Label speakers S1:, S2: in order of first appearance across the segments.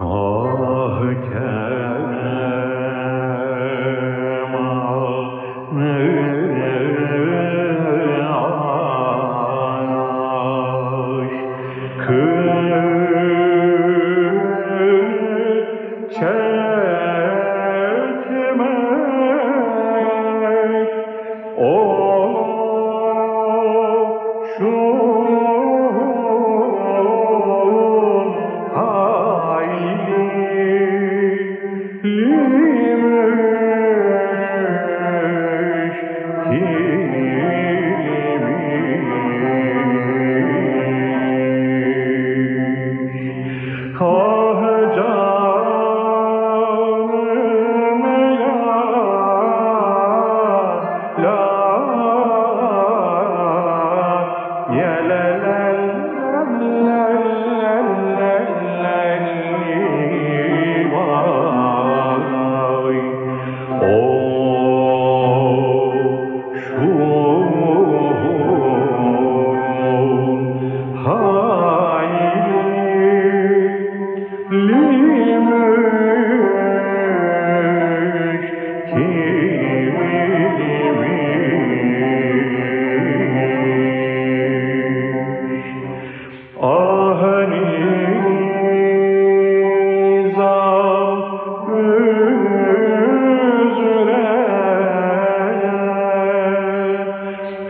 S1: 然后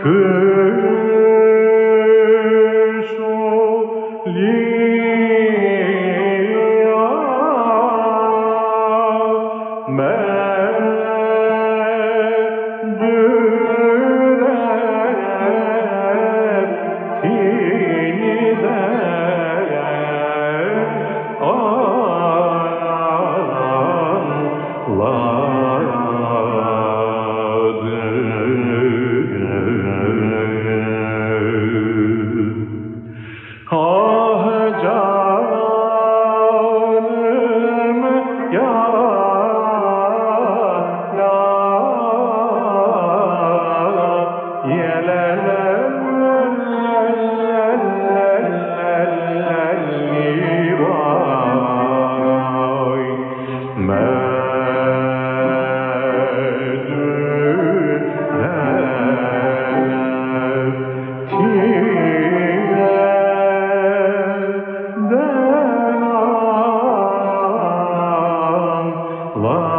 S1: me love